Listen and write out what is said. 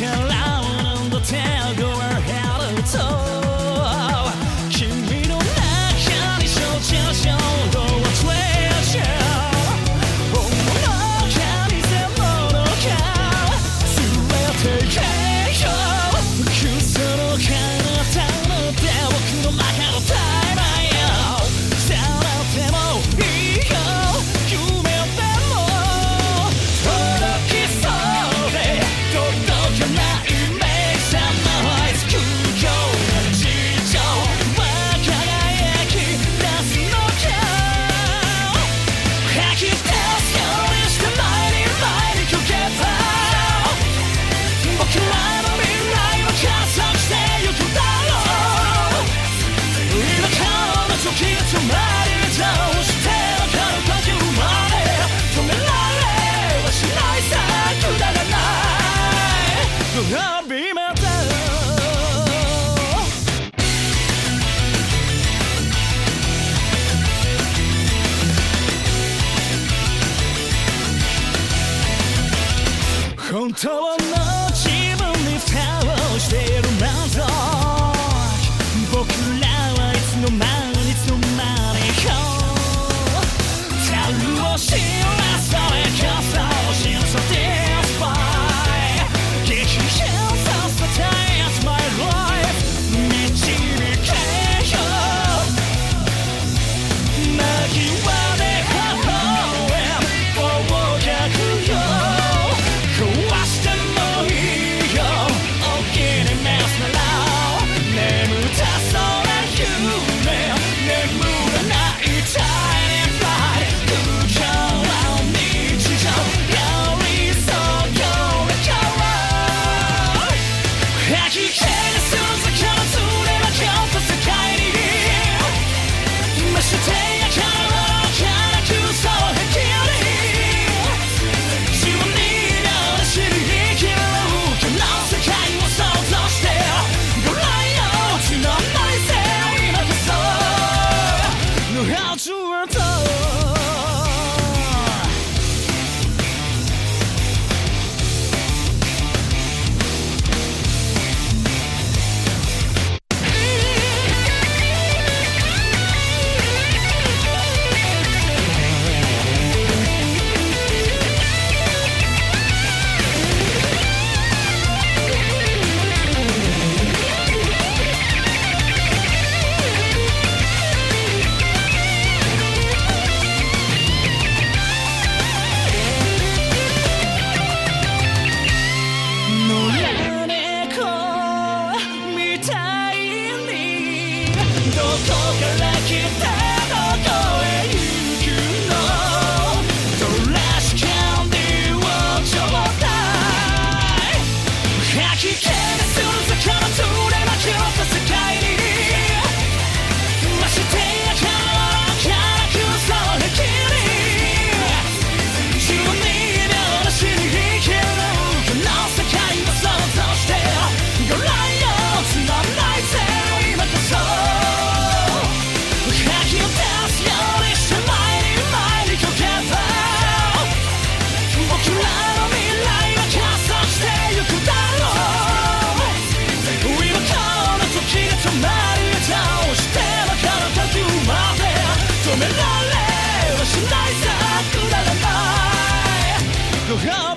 Tell loud on the tail, go ahead and talk. tell them Rock!